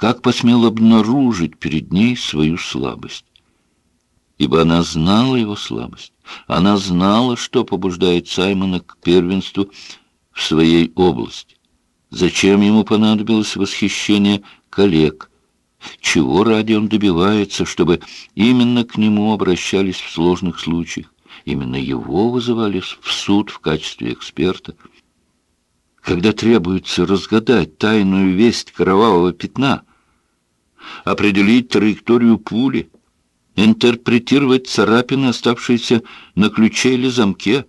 как посмел обнаружить перед ней свою слабость? Ибо она знала его слабость. Она знала, что побуждает Саймона к первенству в своей области. Зачем ему понадобилось восхищение коллег? Чего ради он добивается, чтобы именно к нему обращались в сложных случаях? Именно его вызывали в суд в качестве эксперта. Когда требуется разгадать тайную весть кровавого пятна, определить траекторию пули, интерпретировать царапины, оставшиеся на ключе или замке,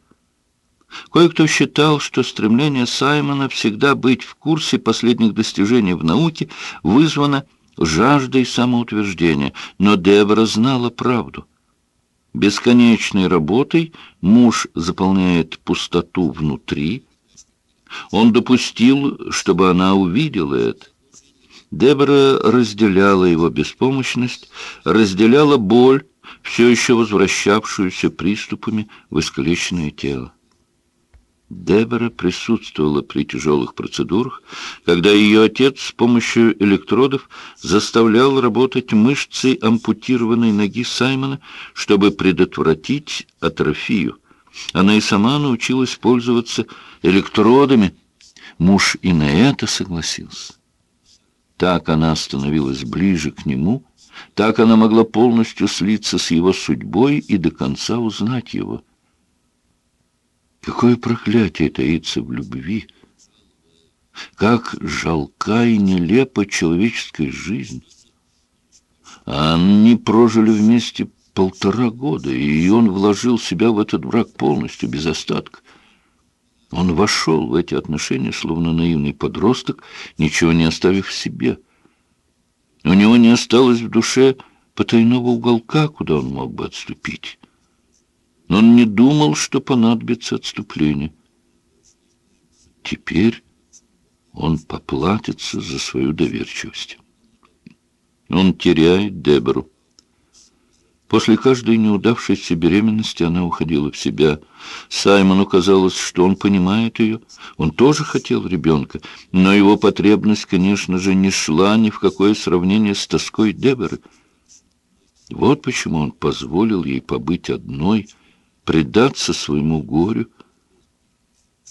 Кое-кто считал, что стремление Саймона всегда быть в курсе последних достижений в науке вызвано жаждой самоутверждения, но Дебора знала правду. Бесконечной работой муж заполняет пустоту внутри. Он допустил, чтобы она увидела это. Дебора разделяла его беспомощность, разделяла боль, все еще возвращавшуюся приступами в искалеченное тело. Дебора присутствовала при тяжелых процедурах, когда ее отец с помощью электродов заставлял работать мышцы ампутированной ноги Саймона, чтобы предотвратить атрофию. Она и сама научилась пользоваться электродами. Муж и на это согласился. Так она становилась ближе к нему, так она могла полностью слиться с его судьбой и до конца узнать его. Какое проклятие таится в любви! Как жалка и нелепа человеческая жизнь! Они прожили вместе полтора года, и он вложил себя в этот брак полностью, без остатка. Он вошел в эти отношения, словно наивный подросток, ничего не оставив себе. У него не осталось в душе потайного уголка, куда он мог бы отступить но он не думал, что понадобится отступление. Теперь он поплатится за свою доверчивость. Он теряет Дебору. После каждой неудавшейся беременности она уходила в себя. Саймону казалось, что он понимает ее. Он тоже хотел ребенка, но его потребность, конечно же, не шла ни в какое сравнение с тоской Деборы. Вот почему он позволил ей побыть одной — предаться своему горю.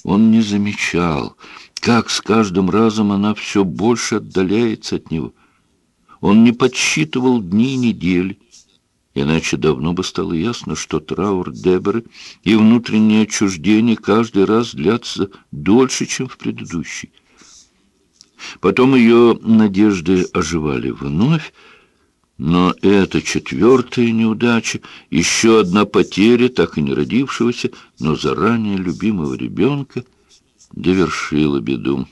Он не замечал, как с каждым разом она все больше отдаляется от него. Он не подсчитывал дни и недели, иначе давно бы стало ясно, что траур Деборы и внутреннее отчуждение каждый раз длятся дольше, чем в предыдущий. Потом ее надежды оживали вновь, но это четвертая неудача, еще одна потеря так и не родившегося, но заранее любимого ребенка, довершила беду.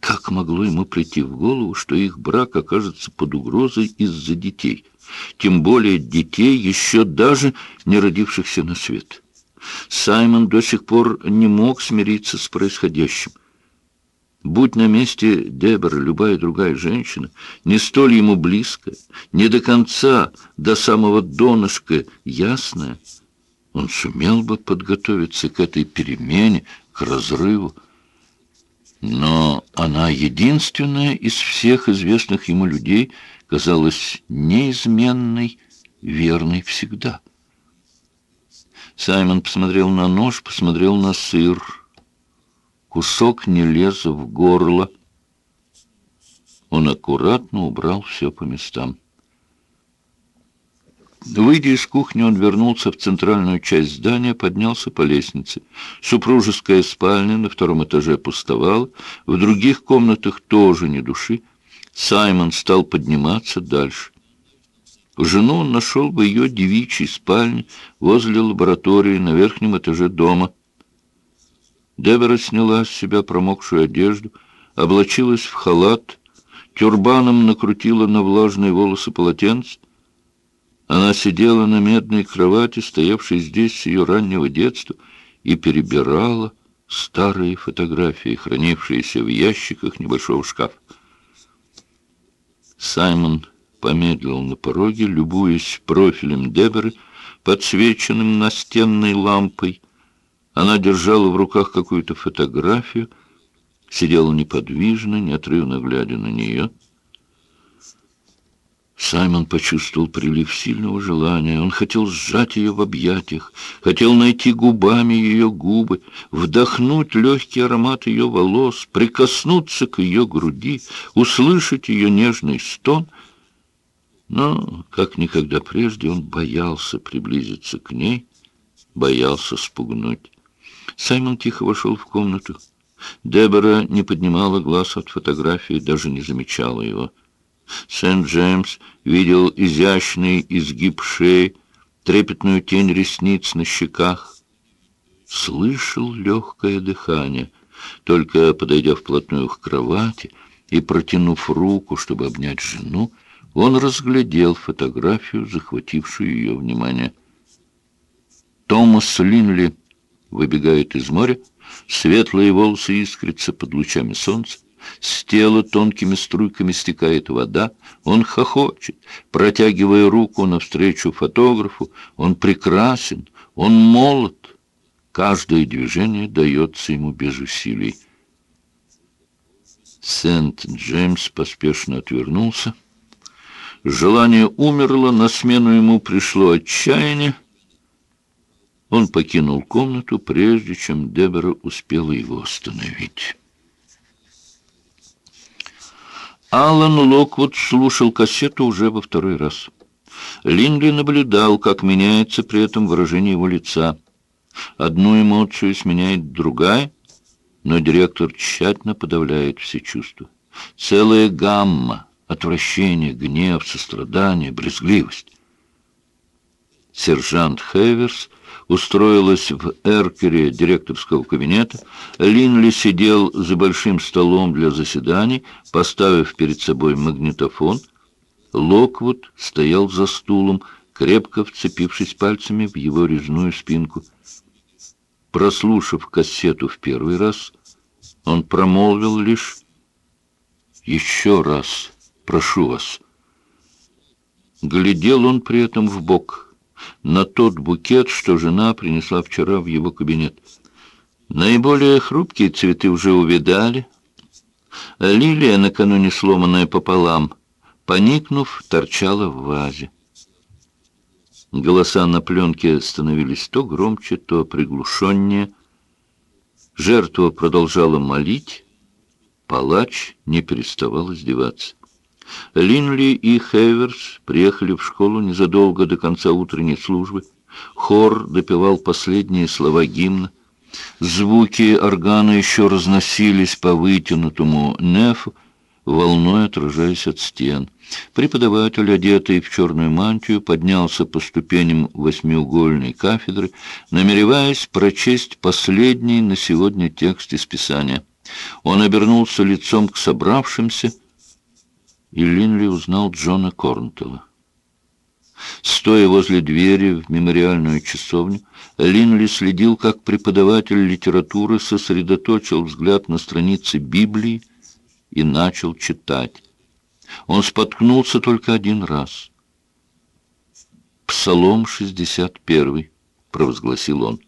Как могло ему прийти в голову, что их брак окажется под угрозой из-за детей, тем более детей, еще даже не родившихся на свет? Саймон до сих пор не мог смириться с происходящим. Будь на месте Дебора любая другая женщина, не столь ему близкая, не до конца, до самого донышка ясная, он сумел бы подготовиться к этой перемене, к разрыву. Но она единственная из всех известных ему людей казалась неизменной, верной всегда. Саймон посмотрел на нож, посмотрел на сыр, Кусок не лез в горло. Он аккуратно убрал все по местам. Выйдя из кухни, он вернулся в центральную часть здания, поднялся по лестнице. Супружеская спальня на втором этаже пустовала, в других комнатах тоже ни души. Саймон стал подниматься дальше. Жену он нашел в ее девичьей спальне возле лаборатории на верхнем этаже дома. Дебора сняла с себя промокшую одежду, облачилась в халат, тюрбаном накрутила на влажные волосы полотенце. Она сидела на медной кровати, стоявшей здесь с ее раннего детства, и перебирала старые фотографии, хранившиеся в ящиках небольшого шкафа. Саймон помедлил на пороге, любуясь профилем Деборы, подсвеченным настенной лампой, она держала в руках какую-то фотографию. сидела неподвижно, неотрывно глядя на нее. Саймон почувствовал прилив сильного желания. Он хотел сжать ее в объятиях, хотел найти губами ее губы, вдохнуть легкий аромат ее волос, прикоснуться к ее груди, услышать ее нежный стон. Но, как никогда прежде, он боялся приблизиться к ней, боялся спугнуть. Саймон тихо вошел в комнату. Дебора не поднимала глаз от фотографии, даже не замечала его. Сент-Джеймс видел изящный изгиб шеи, трепетную тень ресниц на щеках. Слышал легкое дыхание. Только подойдя вплотную к кровати и протянув руку, чтобы обнять жену, он разглядел фотографию, захватившую ее внимание. Томас Линли выбегает из моря, светлые волосы искрятся под лучами солнца, с тела тонкими струйками стекает вода, он хохочет, протягивая руку навстречу фотографу, он прекрасен, он молод, каждое движение дается ему без усилий. Сент-Джеймс поспешно отвернулся. Желание умерло, на смену ему пришло отчаяние. Он покинул комнату, прежде чем Дебора успела его остановить. Аллан Локвуд слушал кассету уже во второй раз. Линдли наблюдал, как меняется при этом выражение его лица. Одну эмоцию сменяет другая, но директор тщательно подавляет все чувства. Целая гамма — отвращение, гнев, сострадание, брезгливость. Сержант Хеверс — устроилась в эркере директорского кабинета. Линли сидел за большим столом для заседаний, поставив перед собой магнитофон. Локвуд стоял за стулом, крепко вцепившись пальцами в его резную спинку. Прослушав кассету в первый раз, он промолвил лишь «Еще раз прошу вас». Глядел он при этом в бок на тот букет, что жена принесла вчера в его кабинет. Наиболее хрупкие цветы уже увидали. Лилия, накануне сломанная пополам, поникнув, торчала в вазе. Голоса на пленке становились то громче, то приглушеннее. Жертва продолжала молить, палач не переставал издеваться. Линли и Хейверс приехали в школу незадолго до конца утренней службы. Хор допевал последние слова гимна. Звуки органа еще разносились по вытянутому нефу, волной отражаясь от стен. Преподаватель, одетый в черную мантию, поднялся по ступеням восьмиугольной кафедры, намереваясь прочесть последний на сегодня текст из Писания. Он обернулся лицом к собравшимся, и Линли узнал Джона Корнтелла. Стоя возле двери в мемориальную часовню, Линли следил, как преподаватель литературы сосредоточил взгляд на странице Библии и начал читать. Он споткнулся только один раз. «Псалом 61», — провозгласил он.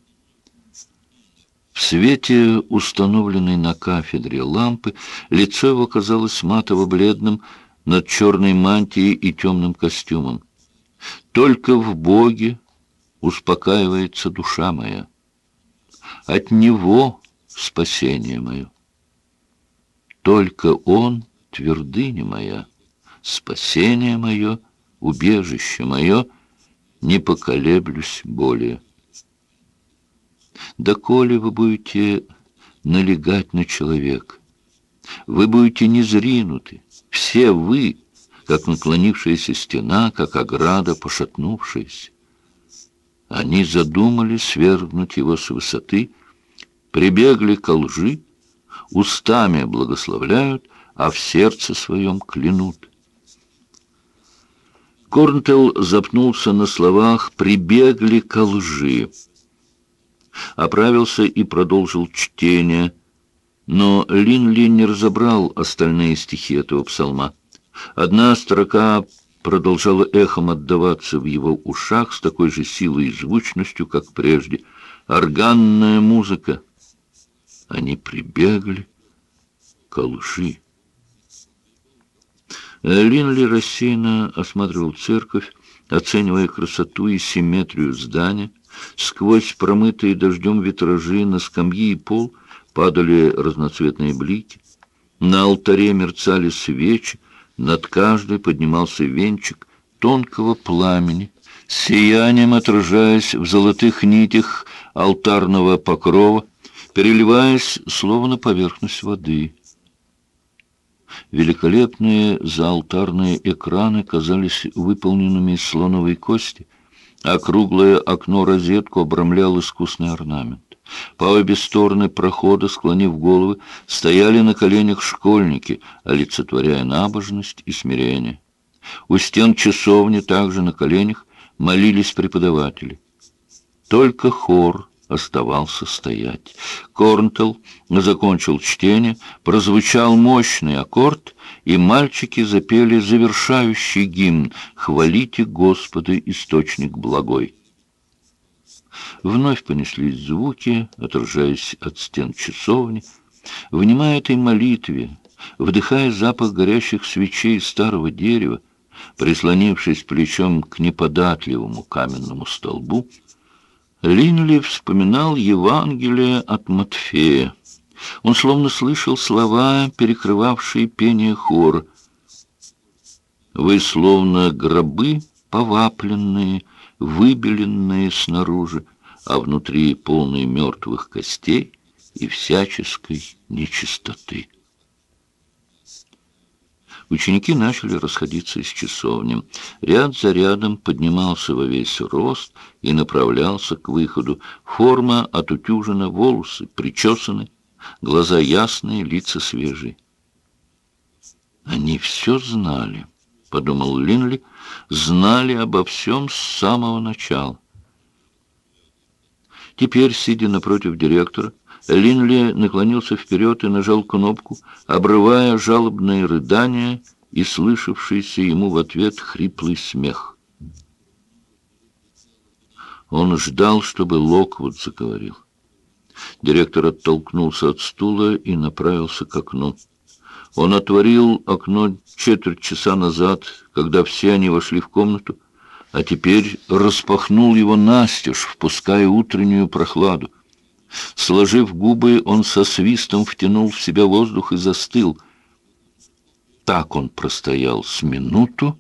В свете, установленной на кафедре лампы, лицо его казалось матово-бледным, над черной мантией и темным костюмом. Только в Боге успокаивается душа моя. От Него спасение мое. Только Он — твердыня моя, спасение мое, убежище мое, не поколеблюсь более. Доколе вы будете налегать на человека, вы будете незринуты, все вы, как наклонившаяся стена, как ограда, пошатнувшаяся. Они задумали свергнуть его с высоты, прибегли ко лжи, устами благословляют, а в сердце своем клянут. Корнтелл запнулся на словах «прибегли ко лжи». Оправился и продолжил чтение – но Линли не разобрал остальные стихи этого псалма. Одна строка продолжала эхом отдаваться в его ушах с такой же силой и звучностью, как прежде. Органная музыка. Они прибегли, лжи. Линли рассеянно осматривал церковь, оценивая красоту и симметрию здания. Сквозь промытые дождем витражи на скамьи и пол падали разноцветные блики. На алтаре мерцали свечи, над каждой поднимался венчик тонкого пламени, сиянием отражаясь в золотых нитях алтарного покрова, переливаясь словно поверхность воды. Великолепные заалтарные экраны казались выполненными из слоновой кости, а круглое окно-розетку обрамлял искусный орнамент. По обе стороны прохода, склонив головы, стояли на коленях школьники, олицетворяя набожность и смирение. У стен часовни также на коленях молились преподаватели. Только хор оставался стоять. Корнтел закончил чтение, прозвучал мощный аккорд, и мальчики запели завершающий гимн «Хвалите Господа, источник благой». Вновь понеслись звуки, отражаясь от стен часовни. Внимая этой молитве, вдыхая запах горящих свечей старого дерева, прислонившись плечом к неподатливому каменному столбу, Линли вспоминал Евангелие от Матфея. Он словно слышал слова, перекрывавшие пение хора. «Вы словно гробы повапленные, выбеленные снаружи, а внутри полные мертвых костей и всяческой нечистоты». Ученики начали расходиться из часовни. Ряд за рядом поднимался во весь рост и направлялся к выходу. Форма отутюжена, волосы причесаны, глаза ясные, лица свежие. «Они все знали», — подумал Линли, — «знали обо всем с самого начала». Теперь, сидя напротив директора, Линли наклонился вперед и нажал кнопку, обрывая жалобные рыдания и слышавшийся ему в ответ хриплый смех. Он ждал, чтобы Локвуд заговорил. Директор оттолкнулся от стула и направился к окну. Он отворил окно четверть часа назад, когда все они вошли в комнату, а теперь распахнул его настежь, впуская утреннюю прохладу. Сложив губы, он со свистом втянул в себя воздух и застыл. Так он простоял с минуту.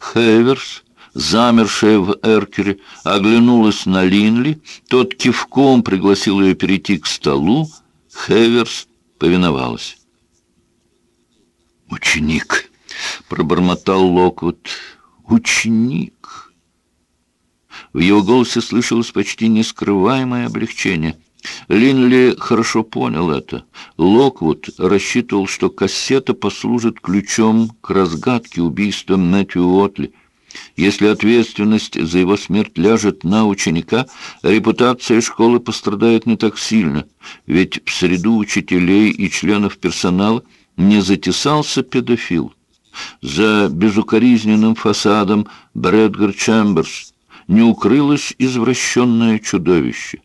Хеверс, замершая в эркере, оглянулась на Линли. Тот кивком пригласил ее перейти к столу. Хеверс повиновалась. «Ученик!» — пробормотал Локвуд. «Ученик!» В его голосе слышалось почти нескрываемое облегчение. Линли хорошо понял это. Локвуд рассчитывал, что кассета послужит ключом к разгадке убийства Мэтью Уотли. Если ответственность за его смерть ляжет на ученика, репутация школы пострадает не так сильно, ведь в среду учителей и членов персонала не затесался педофил. За безукоризненным фасадом Брэдгар Чемберс не укрылось извращенное чудовище.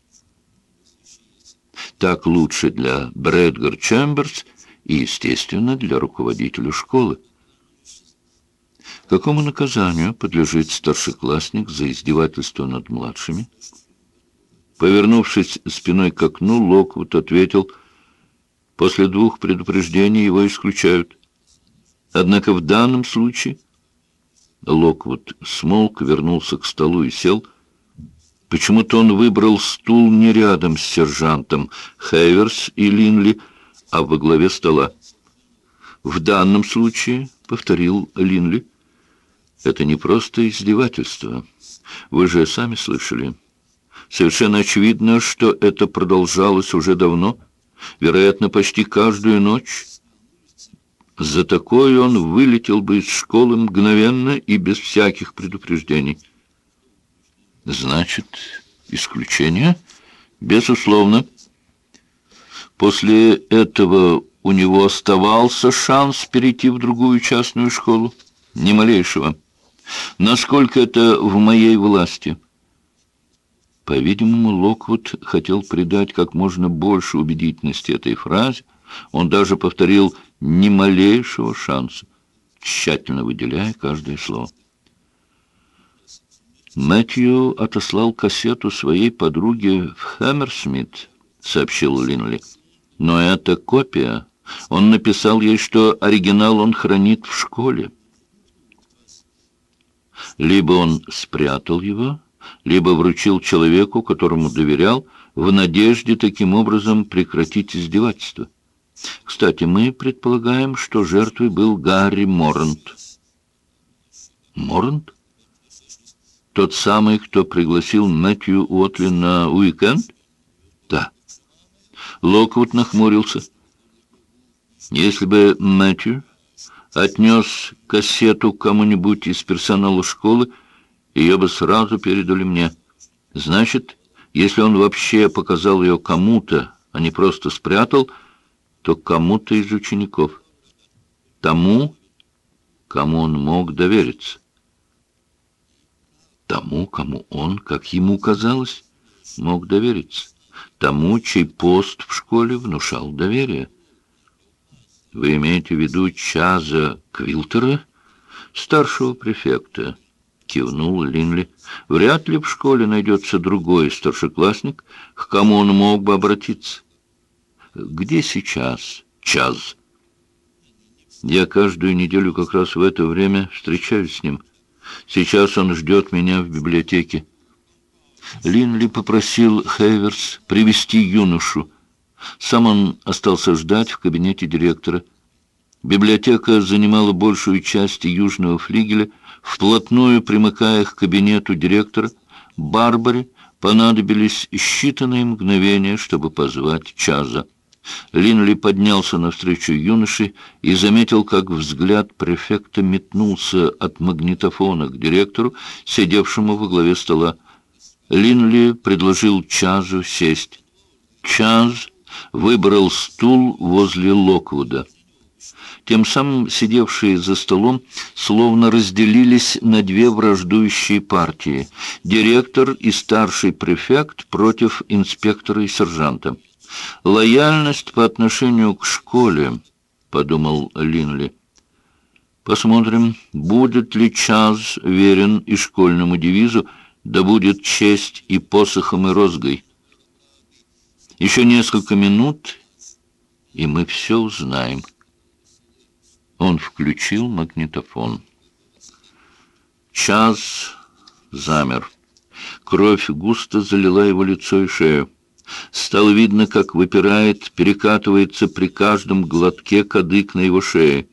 Так лучше для Брэдгар Чемберс и, естественно, для руководителя школы. Какому наказанию подлежит старшеклассник за издевательство над младшими? Повернувшись спиной к окну, Локвуд ответил, после двух предупреждений его исключают. Однако в данном случае Локвуд смолк, вернулся к столу и сел. Почему-то он выбрал стул не рядом с сержантом Хейверс и Линли, а во главе стола. «В данном случае», — повторил Линли, — «это не просто издевательство. Вы же сами слышали. Совершенно очевидно, что это продолжалось уже давно, вероятно, почти каждую ночь». За такое он вылетел бы из школы мгновенно и без всяких предупреждений. Значит, исключение? Безусловно. После этого у него оставался шанс перейти в другую частную школу? Ни малейшего. Насколько это в моей власти? По-видимому, Локвуд хотел придать как можно больше убедительности этой фразе, Он даже повторил «ни малейшего шанса», тщательно выделяя каждое слово. Мэтью отослал кассету своей подруге в Хэмерсмит, сообщил Линли. Но это копия. Он написал ей, что оригинал он хранит в школе. Либо он спрятал его, либо вручил человеку, которому доверял, в надежде таким образом прекратить издевательство. Кстати, мы предполагаем, что жертвой был Гарри Моррент. Моррент? Тот самый, кто пригласил Мэтью Уотли на уикенд? Да. Локвуд нахмурился. Если бы Мэтью отнес кассету кому-нибудь из персонала школы, ее бы сразу передали мне. Значит, если он вообще показал ее кому-то, а не просто спрятал, то кому-то из учеников. Тому, кому он мог довериться. Тому, кому он, как ему казалось, мог довериться. Тому, чей пост в школе внушал доверие. Вы имеете в виду Чаза Квилтера, старшего префекта? Кивнул Линли. Вряд ли в школе найдется другой старшеклассник, к кому он мог бы обратиться. Где сейчас Чаз? Я каждую неделю как раз в это время встречаюсь с ним. Сейчас он ждет меня в библиотеке. Линли попросил Хейверс привести юношу. Сам он остался ждать в кабинете директора. Библиотека занимала большую часть южного флигеля, вплотную примыкая к кабинету директора. Барбаре понадобились считанные мгновения, чтобы позвать Чаза. Линли поднялся навстречу юноше и заметил, как взгляд префекта метнулся от магнитофона к директору, сидевшему во главе стола. Линли предложил Чазу сесть. Чаз выбрал стул возле Локвуда. Тем самым сидевшие за столом словно разделились на две враждующие партии — директор и старший префект против инспектора и сержанта. Лояльность по отношению к школе, подумал Линли. Посмотрим, будет ли Чаз верен и школьному девизу, да будет честь и посохом и розгой. Еще несколько минут, и мы все узнаем. Он включил магнитофон. Час замер. Кровь густо залила его лицо и шею. Стало видно, как выпирает, перекатывается при каждом глотке кадык на его шее.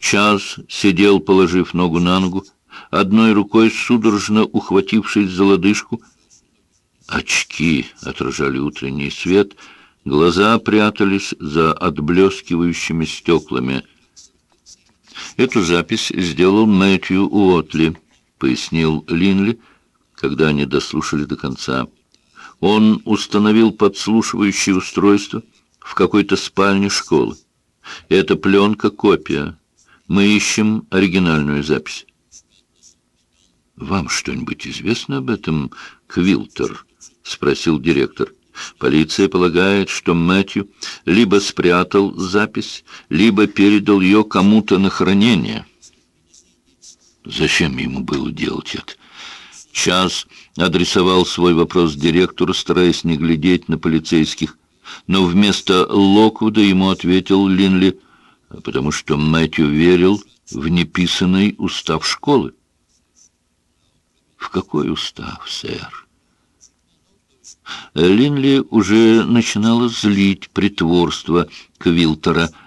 Час сидел, положив ногу на ногу, одной рукой судорожно ухватившись за лодыжку. Очки отражали утренний свет, глаза прятались за отблескивающими стеклами. Эту запись сделал Мэтью Уотли, пояснил Линли, когда они дослушали до конца. Он установил подслушивающее устройство в какой-то спальне школы. Это пленка-копия. Мы ищем оригинальную запись. «Вам что-нибудь известно об этом, Квилтер?» — спросил директор. Полиция полагает, что Мэтью либо спрятал запись, либо передал ее кому-то на хранение. Зачем ему было делать это? Час адресовал свой вопрос директору, стараясь не глядеть на полицейских. Но вместо Локвуда ему ответил Линли, потому что Мэтью верил в неписанный устав школы. «В какой устав, сэр?» Линли уже начинала злить притворство Квилтера —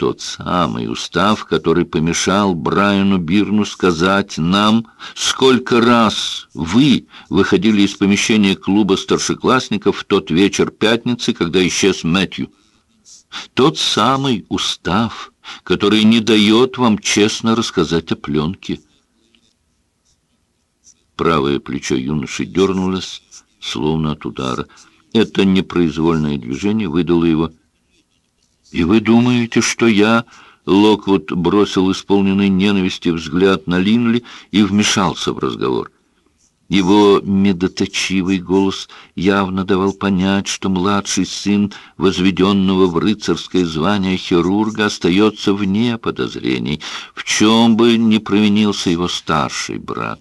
тот самый устав, который помешал Брайану Бирну сказать нам, сколько раз вы выходили из помещения клуба старшеклассников в тот вечер пятницы, когда исчез Мэтью. Тот самый устав, который не дает вам честно рассказать о пленке. Правое плечо юноши дернулось, словно от удара. Это непроизвольное движение выдало его «И вы думаете, что я...» Локвуд бросил исполненный ненависти взгляд на Линли и вмешался в разговор. Его медоточивый голос явно давал понять, что младший сын возведенного в рыцарское звание хирурга остается вне подозрений, в чем бы ни провинился его старший брат.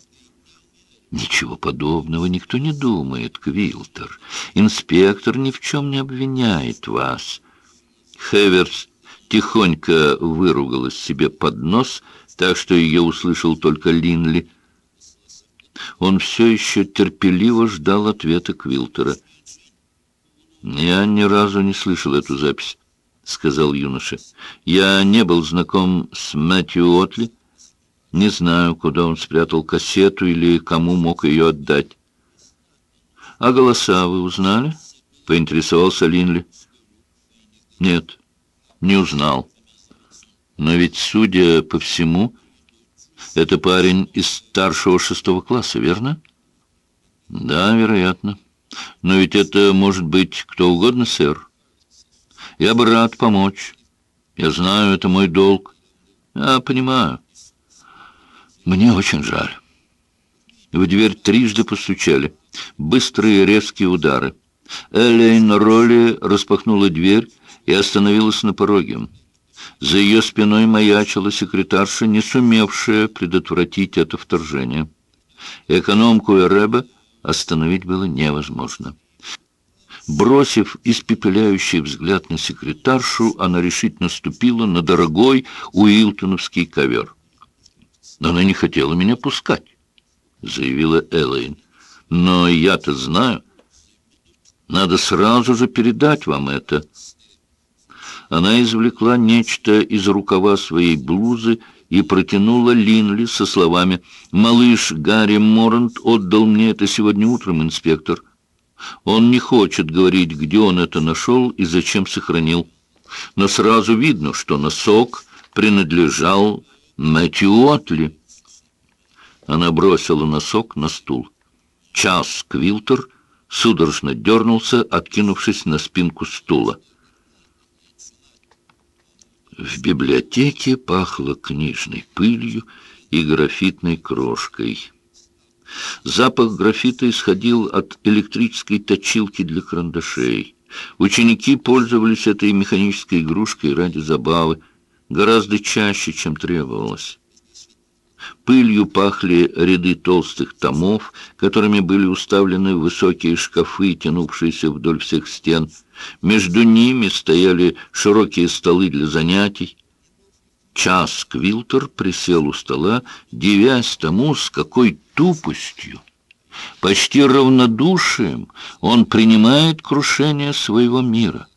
Ничего подобного никто не думает, Квилтер. Инспектор ни в чем не обвиняет вас. Хеверс тихонько выругалась себе под нос, так что ее услышал только Линли. Он все еще терпеливо ждал ответа Квилтера. «Я ни разу не слышал эту запись», — сказал юноша. «Я не был знаком с Мэтью Отли. Не знаю, куда он спрятал кассету или кому мог ее отдать». «А голоса вы узнали?» — поинтересовался Линли. «Нет, не узнал. Но ведь, судя по всему, это парень из старшего шестого класса, верно? Да, вероятно. Но ведь это может быть кто угодно, сэр. Я бы рад помочь. Я знаю, это мой долг. Я понимаю. Мне очень жаль. В дверь трижды постучали. Быстрые резкие удары. Элейн Ролли распахнула дверь и остановилась на пороге. За ее спиной маячила секретарша, не сумевшая предотвратить это вторжение. Экономку Эреба остановить было невозможно. Бросив испепеляющий взгляд на секретаршу, она решительно ступила на дорогой уилтоновский ковер. «Но она не хотела меня пускать», — заявила Элэйн. «Но я-то знаю. Надо сразу же передать вам это» она извлекла нечто из рукава своей блузы и протянула Линли со словами «Малыш Гарри Морант отдал мне это сегодня утром, инспектор. Он не хочет говорить, где он это нашел и зачем сохранил. Но сразу видно, что носок принадлежал Отли». Она бросила носок на стул. Час Квилтер судорожно дернулся, откинувшись на спинку стула. В библиотеке пахло книжной пылью и графитной крошкой. Запах графита исходил от электрической точилки для карандашей. Ученики пользовались этой механической игрушкой ради забавы, гораздо чаще, чем требовалось. Пылью пахли ряды толстых томов, которыми были уставлены высокие шкафы, тянувшиеся вдоль всех стен. Между ними стояли широкие столы для занятий. Час Квилтер присел у стола, девясь тому, с какой тупостью, почти равнодушием он принимает крушение своего мира.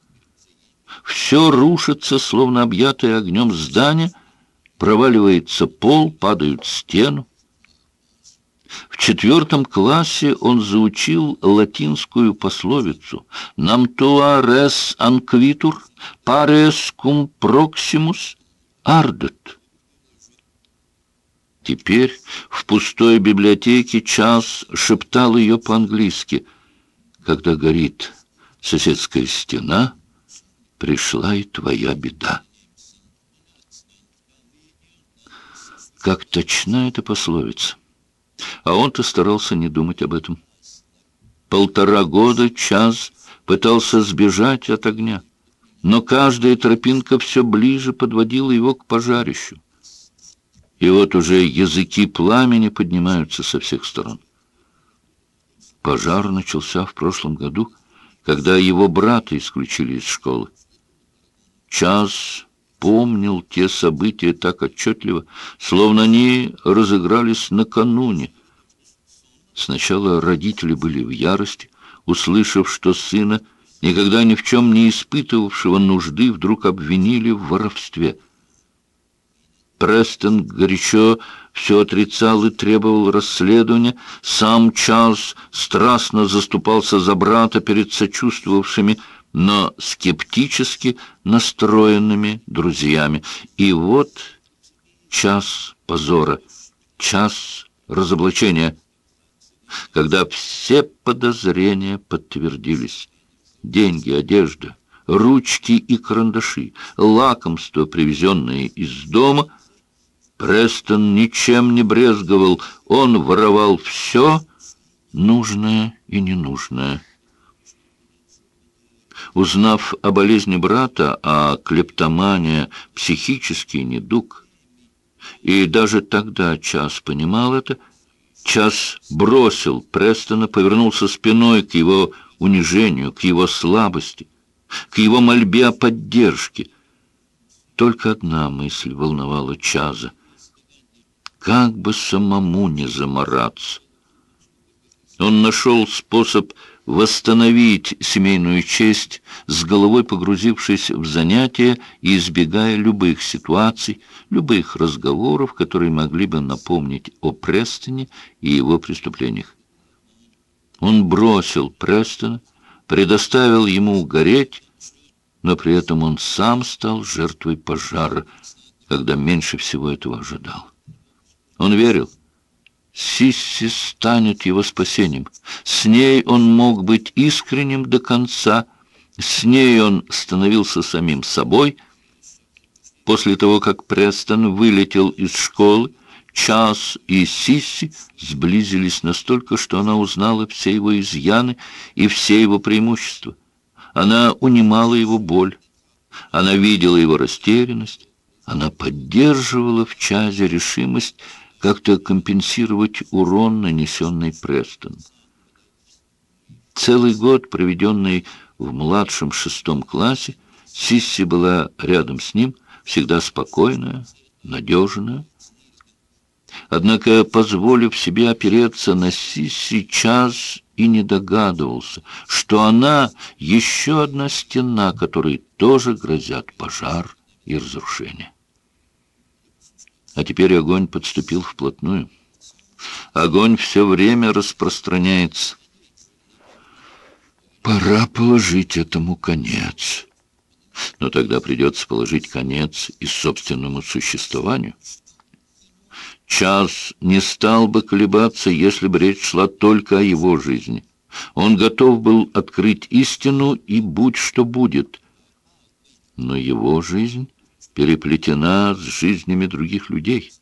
Все рушится, словно объятое огнем здание — проваливается пол, падают стену. В четвертом классе он заучил латинскую пословицу «Nam tua res anquitur, pares cum proximus ardet». Теперь в пустой библиотеке час шептал ее по-английски. Когда горит соседская стена, пришла и твоя беда. Как точна эта пословица. А он-то старался не думать об этом. Полтора года, час пытался сбежать от огня, но каждая тропинка все ближе подводила его к пожарищу. И вот уже языки пламени поднимаются со всех сторон. Пожар начался в прошлом году, когда его брата исключили из школы. Час помнил те события так отчетливо, словно они разыгрались накануне. Сначала родители были в ярости, услышав, что сына, никогда ни в чем не испытывавшего нужды, вдруг обвинили в воровстве. Престон горячо все отрицал и требовал расследования. Сам Чарльз страстно заступался за брата перед сочувствовавшими но скептически настроенными друзьями. И вот час позора, час разоблачения, когда все подозрения подтвердились. Деньги, одежда, ручки и карандаши, лакомства, привезенные из дома. Престон ничем не брезговал, он воровал все, нужное и ненужное. Узнав о болезни брата, о клептомания, психический недуг, и даже тогда Час понимал это, Час бросил Престона, повернулся спиной к его унижению, к его слабости, к его мольбе о поддержке. Только одна мысль волновала Чаза. Как бы самому не замораться. Он нашел способ восстановить семейную честь, с головой погрузившись в занятия и избегая любых ситуаций, любых разговоров, которые могли бы напомнить о Престоне и его преступлениях. Он бросил Престона, предоставил ему гореть, но при этом он сам стал жертвой пожара, когда меньше всего этого ожидал. Он верил, Сисси станет его спасением. С ней он мог быть искренним до конца. С ней он становился самим собой. После того, как Престон вылетел из школы, Час и Сисси сблизились настолько, что она узнала все его изъяны и все его преимущества. Она унимала его боль. Она видела его растерянность. Она поддерживала в Чазе решимость как-то компенсировать урон, нанесенный Престон. Целый год, проведенный в младшем шестом классе, Сисси была рядом с ним, всегда спокойная, надежная. Однако, позволив себе опереться на Сисси, час и не догадывался, что она еще одна стена, которой тоже грозят пожар и разрушение. А теперь огонь подступил вплотную. Огонь все время распространяется. Пора положить этому конец. Но тогда придется положить конец и собственному существованию. Час не стал бы колебаться, если бы речь шла только о его жизни. Он готов был открыть истину, и будь что будет. Но его жизнь переплетена с жизнями других людей.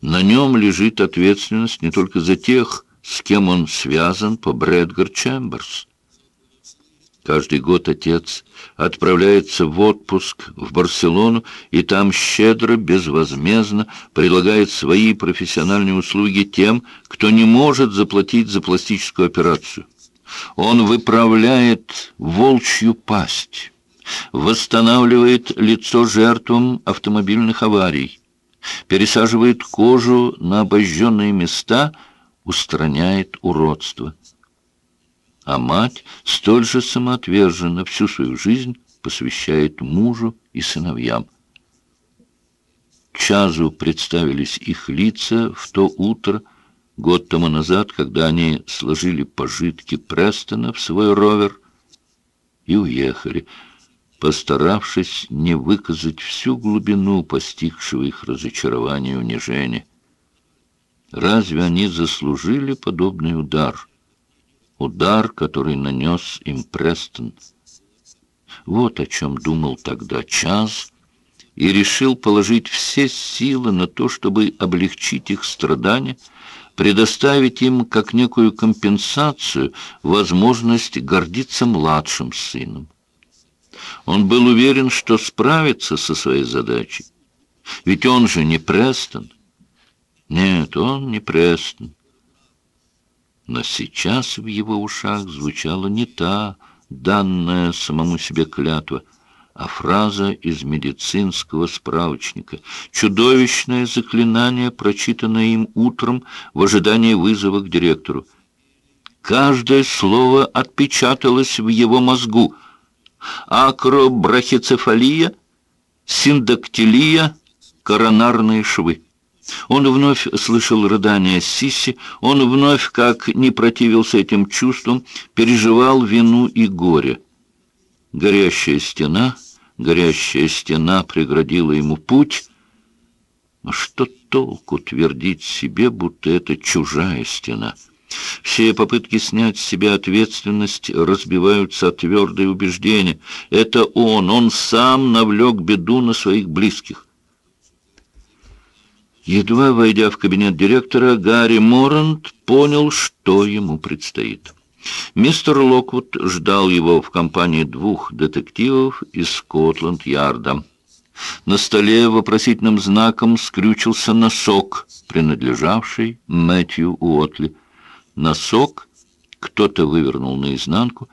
На нем лежит ответственность не только за тех, с кем он связан по Брэдгар Чемберс. Каждый год отец отправляется в отпуск в Барселону и там щедро, безвозмездно предлагает свои профессиональные услуги тем, кто не может заплатить за пластическую операцию. Он выправляет волчью пасть восстанавливает лицо жертвам автомобильных аварий, пересаживает кожу на обожженные места, устраняет уродство. А мать столь же самоотверженно всю свою жизнь посвящает мужу и сыновьям. Чазу представились их лица в то утро, год тому назад, когда они сложили пожитки Престона в свой ровер и уехали, постаравшись не выказать всю глубину постигшего их разочарования и унижения. Разве они заслужили подобный удар? Удар, который нанес им Престон. Вот о чем думал тогда Час и решил положить все силы на то, чтобы облегчить их страдания, предоставить им как некую компенсацию возможность гордиться младшим сыном. Он был уверен, что справится со своей задачей. Ведь он же не Престон. Нет, он не Престон. Но сейчас в его ушах звучала не та, данная самому себе клятва, а фраза из медицинского справочника. Чудовищное заклинание, прочитанное им утром в ожидании вызова к директору. Каждое слово отпечаталось в его мозгу — акробрахицефалия, синдактилия, коронарные швы. Он вновь слышал рыдания Сисси, он вновь, как не противился этим чувствам, переживал вину и горе. Горящая стена, горящая стена преградила ему путь. А что толку твердить себе, будто это чужая стена — все попытки снять с себя ответственность разбиваются о твердые убеждения. Это он, он сам навлек беду на своих близких. Едва войдя в кабинет директора, Гарри Морант понял, что ему предстоит. Мистер Локвуд ждал его в компании двух детективов из Скотланд-Ярда. На столе вопросительным знаком скрючился носок, принадлежавший Мэтью Уотли. Носок кто-то вывернул наизнанку,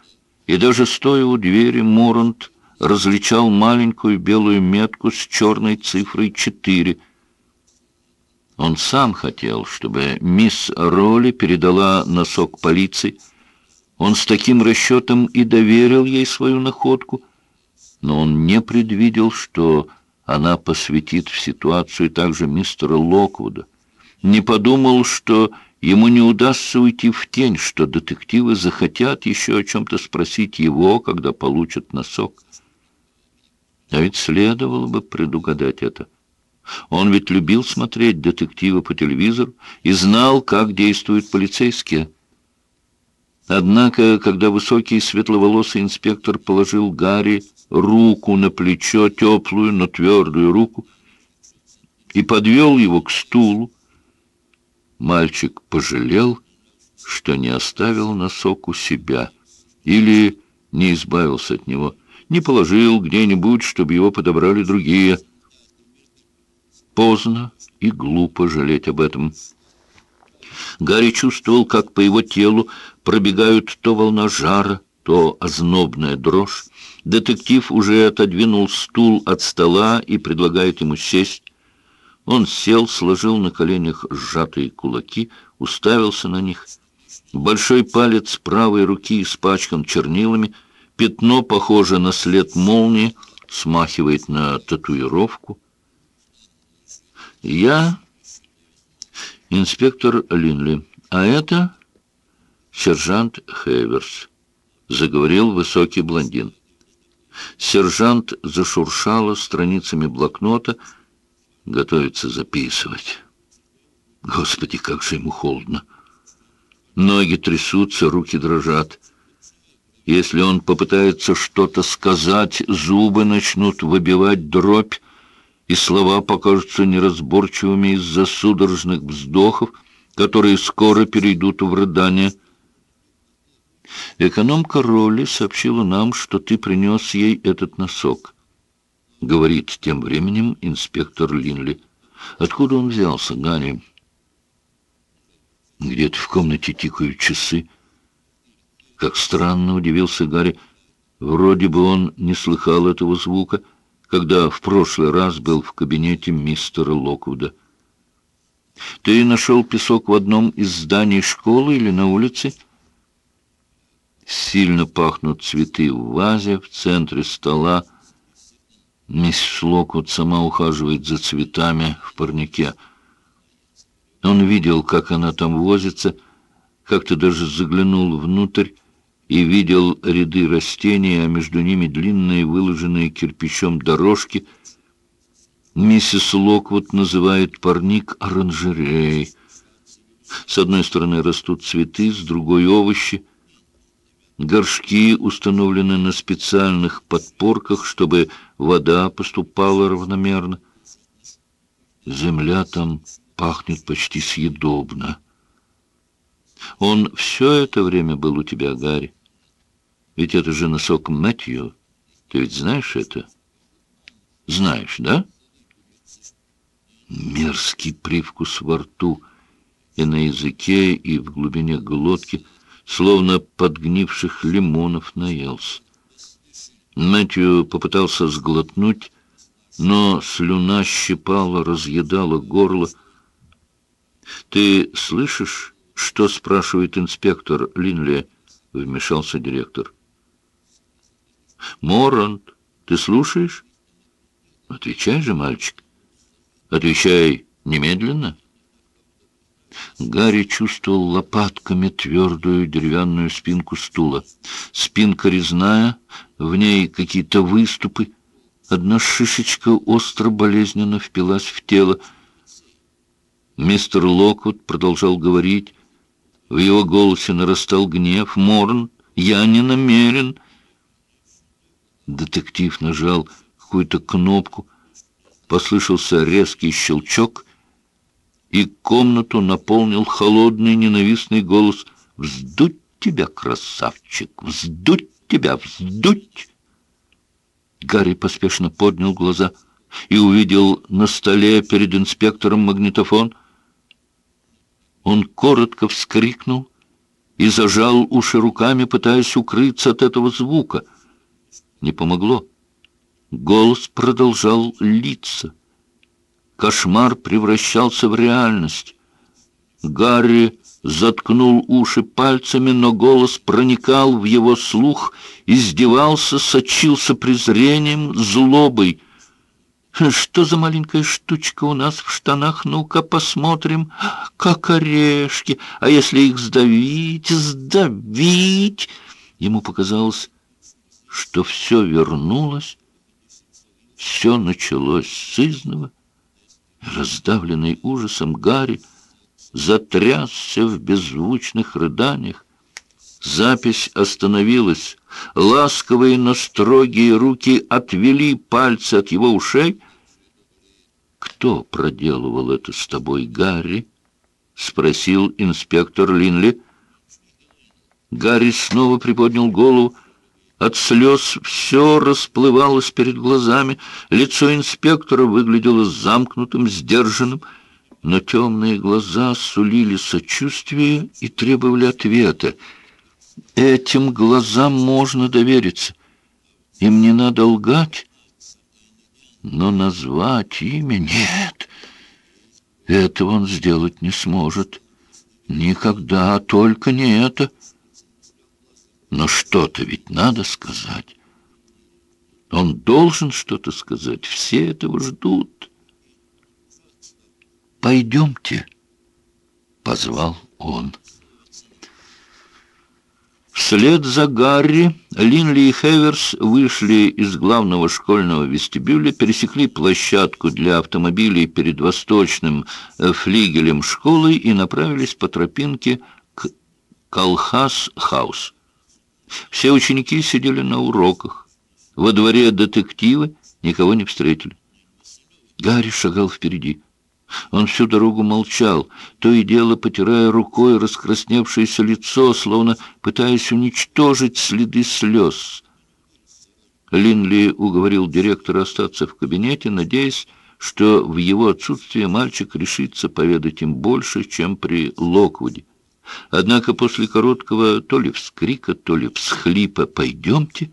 и даже стоя у двери Морант различал маленькую белую метку с черной цифрой четыре. Он сам хотел, чтобы мисс Ролли передала носок полиции. Он с таким расчетом и доверил ей свою находку, но он не предвидел, что она посвятит в ситуацию также мистера Локвуда. Не подумал, что ему не удастся уйти в тень, что детективы захотят еще о чем-то спросить его, когда получат носок. А ведь следовало бы предугадать это. Он ведь любил смотреть детективы по телевизору и знал, как действуют полицейские. Однако, когда высокий светловолосый инспектор положил Гарри руку на плечо, теплую, но твердую руку, и подвел его к стулу, мальчик пожалел, что не оставил носок у себя или не избавился от него не положил где-нибудь, чтобы его подобрали другие. Поздно и глупо жалеть об этом. Гарри чувствовал, как по его телу пробегают то волна жара, то ознобная дрожь. Детектив уже отодвинул стул от стола и предлагает ему сесть. Он сел, сложил на коленях сжатые кулаки, уставился на них. Большой палец правой руки испачкан чернилами, Пятно, похоже на след молнии, смахивает на татуировку. Я инспектор Линли, а это сержант Хейверс, заговорил высокий блондин. Сержант зашуршала страницами блокнота, готовится записывать. Господи, как же ему холодно! Ноги трясутся, руки дрожат. Если он попытается что-то сказать, зубы начнут выбивать дробь, и слова покажутся неразборчивыми из-за судорожных вздохов, которые скоро перейдут в рыдание. Экономка Ролли сообщила нам, что ты принес ей этот носок. Говорит тем временем инспектор Линли. Откуда он взялся, Гарри? Где-то в комнате тикают часы. Как странно удивился Гарри. Вроде бы он не слыхал этого звука, когда в прошлый раз был в кабинете мистера Локвуда. «Ты нашел песок в одном из зданий школы или на улице?» Сильно пахнут цветы в вазе в центре стола. Мисс Локвуд сама ухаживает за цветами в парнике. Он видел, как она там возится, как-то даже заглянул внутрь, и видел ряды растений, а между ними длинные, выложенные кирпичом дорожки. Миссис Локвуд называет парник оранжерей. С одной стороны растут цветы, с другой — овощи. Горшки установлены на специальных подпорках, чтобы вода поступала равномерно. Земля там пахнет почти съедобно. Он все это время был у тебя, Гарри. Ведь это же носок Мэтью. Ты ведь знаешь это? Знаешь, да? Мерзкий привкус во рту и на языке, и в глубине глотки, словно подгнивших лимонов наелся. Мэтью попытался сглотнуть, но слюна щипала, разъедала горло. «Ты слышишь?» «Что спрашивает инспектор Линли?» — вмешался директор. «Морант, ты слушаешь?» «Отвечай же, мальчик. Отвечай немедленно». Гарри чувствовал лопатками твердую деревянную спинку стула. Спинка резная, в ней какие-то выступы. Одна шишечка остро болезненно впилась в тело. Мистер Локвуд продолжал говорить, в его голосе нарастал гнев. «Морн, я не намерен!» Детектив нажал какую-то кнопку. Послышался резкий щелчок, и комнату наполнил холодный ненавистный голос «Вздуть тебя, красавчик! Вздуть тебя! Вздуть!» Гарри поспешно поднял глаза и увидел на столе перед инспектором магнитофон. Он коротко вскрикнул и зажал уши руками, пытаясь укрыться от этого звука. Не помогло. Голос продолжал литься. Кошмар превращался в реальность. Гарри заткнул уши пальцами, но голос проникал в его слух, издевался, сочился презрением, злобой. «Что за маленькая штучка у нас в штанах? Ну-ка посмотрим. Как орешки. А если их сдавить, сдавить?» Ему показалось, что все вернулось, все началось с изного. Раздавленный ужасом Гарри затрясся в беззвучных рыданиях. Запись остановилась. Ласковые, но строгие руки отвели пальцы от его ушей. «Кто проделывал это с тобой, Гарри?» — спросил инспектор Линли. Гарри снова приподнял голову. От слез все расплывалось перед глазами. Лицо инспектора выглядело замкнутым, сдержанным, но темные глаза сулили сочувствие и требовали ответа. Этим глазам можно довериться. Им не надо лгать, но назвать имя нет. Этого он сделать не сможет. Никогда, только не это. Но что-то ведь надо сказать. Он должен что-то сказать. Все этого ждут. «Пойдемте», — позвал он. Вслед за Гарри Линли и Хеверс вышли из главного школьного вестибюля, пересекли площадку для автомобилей перед восточным э, флигелем школы и направились по тропинке к Колхаз-хаус. Все ученики сидели на уроках. Во дворе детективы никого не встретили. Гарри шагал впереди. Он всю дорогу молчал, то и дело потирая рукой раскрасневшееся лицо, словно пытаясь уничтожить следы слез. Линли уговорил директора остаться в кабинете, надеясь, что в его отсутствие мальчик решится поведать им больше, чем при Локвуде. Однако после короткого то ли вскрика, то ли всхлипа «пойдемте»,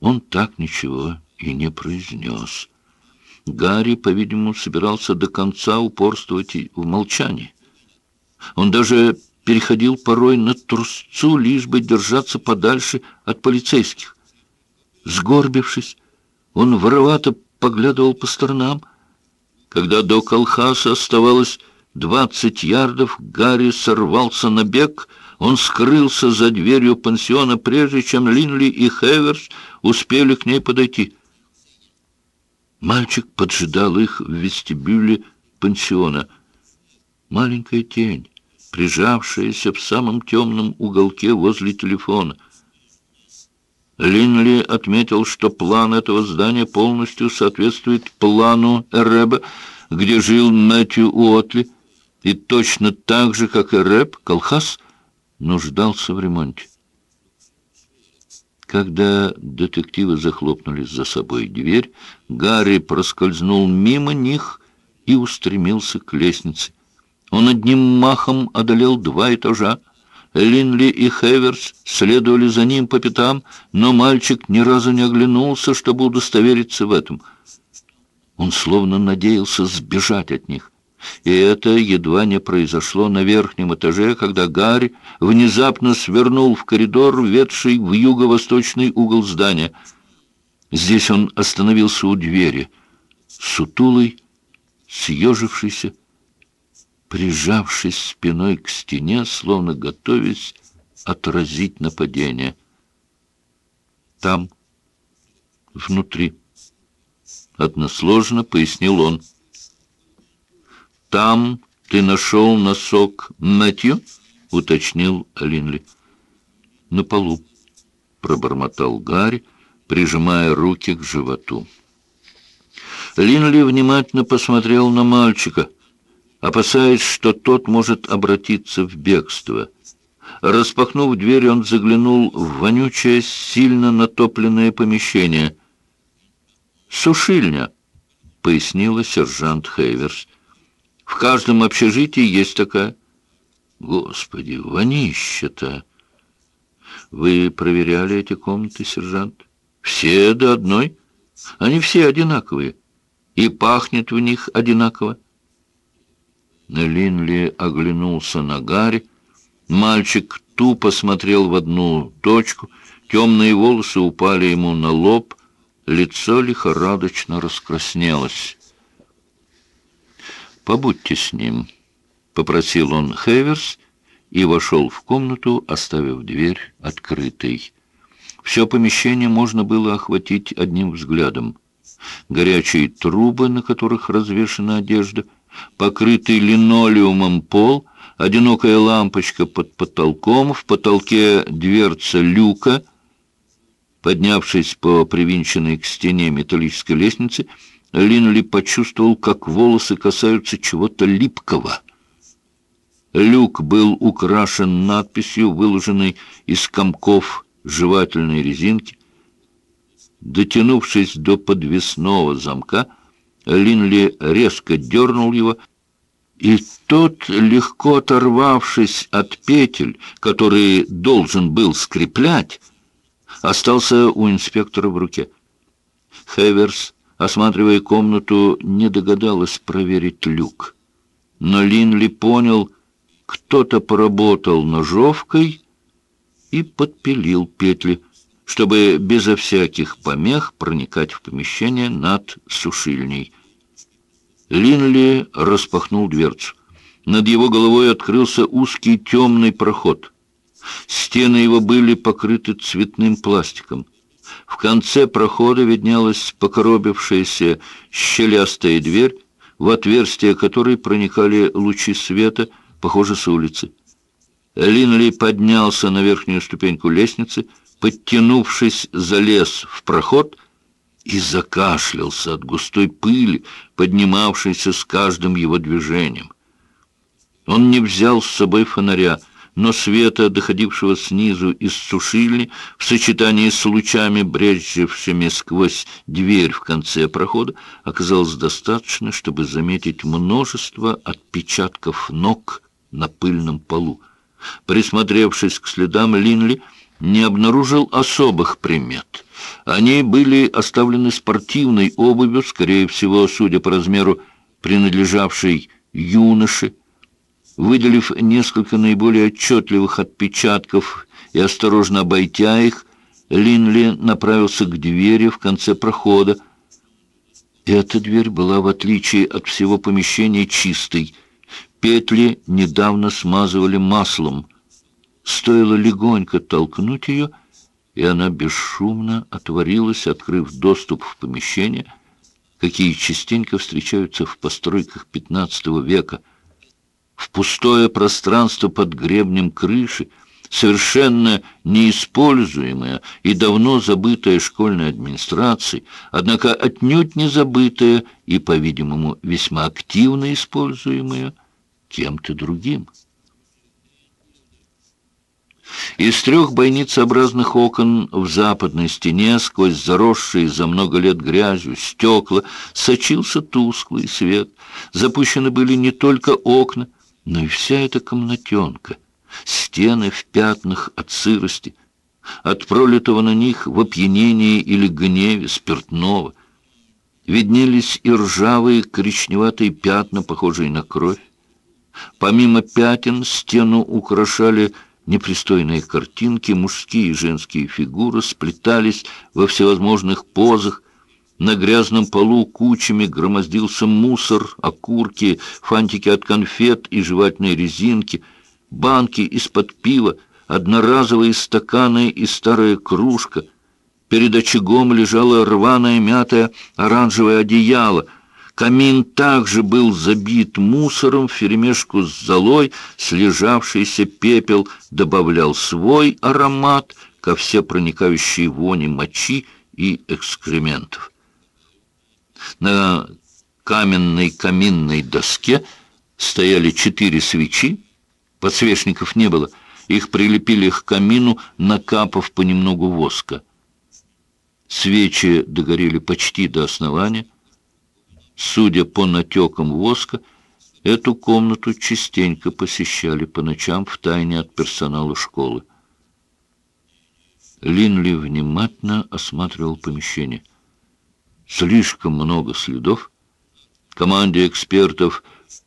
он так ничего и не произнес. Гарри, по-видимому, собирался до конца упорствовать в молчании. Он даже переходил порой на трусцу, лишь бы держаться подальше от полицейских. Сгорбившись, он воровато поглядывал по сторонам. Когда до колхаса оставалось Двадцать ярдов Гарри сорвался на бег. Он скрылся за дверью пансиона, прежде чем Линли и Хеверс успели к ней подойти. Мальчик поджидал их в вестибюле пансиона. Маленькая тень, прижавшаяся в самом темном уголке возле телефона. Линли отметил, что план этого здания полностью соответствует плану Эреба, где жил Мэтью Уотли, и точно так же, как и рэп, колхаз нуждался в ремонте. Когда детективы захлопнули за собой дверь, Гарри проскользнул мимо них и устремился к лестнице. Он одним махом одолел два этажа. Линли и Хеверс следовали за ним по пятам, но мальчик ни разу не оглянулся, чтобы удостовериться в этом. Он словно надеялся сбежать от них. И это едва не произошло на верхнем этаже, когда Гарри внезапно свернул в коридор, ведший в юго-восточный угол здания. Здесь он остановился у двери, сутулый, съежившийся, прижавшись спиной к стене, словно готовясь отразить нападение. Там, внутри, односложно пояснил он, — там ты нашел носок Мэтью?» — уточнил Линли. «На полу», — пробормотал Гарри, прижимая руки к животу. Линли внимательно посмотрел на мальчика. опасаясь, что тот может обратиться в бегство. Распахнув дверь, он заглянул в вонючее, сильно натопленное помещение. «Сушильня», — пояснила сержант Хейверс. «В каждом общежитии есть такая». «Господи, вонища-то!» «Вы проверяли эти комнаты, сержант?» «Все до одной. Они все одинаковые. И пахнет в них одинаково». Линли оглянулся на Гарри. Мальчик тупо смотрел в одну точку, темные волосы упали ему на лоб, лицо лихорадочно раскраснелось. «Побудьте с ним», — попросил он Хеверс и вошел в комнату, оставив дверь открытой. Все помещение можно было охватить одним взглядом. Горячие трубы, на которых развешена одежда, покрытый линолеумом пол — одинокая лампочка под потолком, в потолке дверца люка. Поднявшись по привинченной к стене металлической лестнице, Линли почувствовал, как волосы касаются чего-то липкого. Люк был украшен надписью, выложенной из комков жевательной резинки. Дотянувшись до подвесного замка, Линли резко дернул его, и тот, легко оторвавшись от петель, которые должен был скреплять, остался у инспектора в руке. Хеверс, осматривая комнату, не догадалась проверить люк. Но Линли понял, кто-то поработал ножовкой и подпилил петли, чтобы безо всяких помех проникать в помещение над сушильней. Линли распахнул дверцу. Над его головой открылся узкий темный проход. Стены его были покрыты цветным пластиком. В конце прохода виднелась покоробившаяся щелястая дверь, в отверстие которой проникали лучи света, похоже, с улицы. Линли поднялся на верхнюю ступеньку лестницы, подтянувшись, залез в проход и закашлялся от густой пыли, поднимавшейся с каждым его движением. Он не взял с собой фонаря, но света, доходившего снизу из сушильни, в сочетании с лучами, брезжившими сквозь дверь в конце прохода, оказалось достаточно, чтобы заметить множество отпечатков ног на пыльном полу. Присмотревшись к следам Линли, не обнаружил особых примет. Они были оставлены спортивной обувью, скорее всего, судя по размеру, принадлежавшей юноше, Выделив несколько наиболее отчетливых отпечатков и осторожно обойдя их, Линли направился к двери в конце прохода. Эта дверь была, в отличие от всего помещения, чистой. Петли недавно смазывали маслом. Стоило легонько толкнуть ее, и она бесшумно отворилась, открыв доступ в помещение, какие частенько встречаются в постройках XV века — в пустое пространство под гребнем крыши, совершенно неиспользуемая и давно забытая школьной администрацией, однако отнюдь не забытая и, по-видимому, весьма активно используемая кем-то другим. Из трех бойницеобразных окон в западной стене, сквозь заросшие за много лет грязью стекла, сочился тусклый свет. Запущены были не только окна, но и вся эта комнатенка, стены в пятнах от сырости, от пролитого на них в опьянении или гневе спиртного, виднелись и ржавые коричневатые пятна, похожие на кровь. Помимо пятен стену украшали непристойные картинки, мужские и женские фигуры сплетались во всевозможных позах, на грязном полу кучами громоздился мусор, окурки, фантики от конфет и жевательной резинки, банки из-под пива, одноразовые стаканы и старая кружка. Перед очагом лежало рваное мятое оранжевое одеяло. Камин также был забит мусором вперемешку с золой, слежавшийся пепел добавлял свой аромат ко все проникающей вони мочи и экскрементов. На каменной каминной доске стояли четыре свечи, подсвечников не было, их прилепили к камину, накапав понемногу воска. Свечи догорели почти до основания. Судя по натекам воска, эту комнату частенько посещали по ночам в тайне от персонала школы. Линли внимательно осматривал помещение. Слишком много следов. Команде экспертов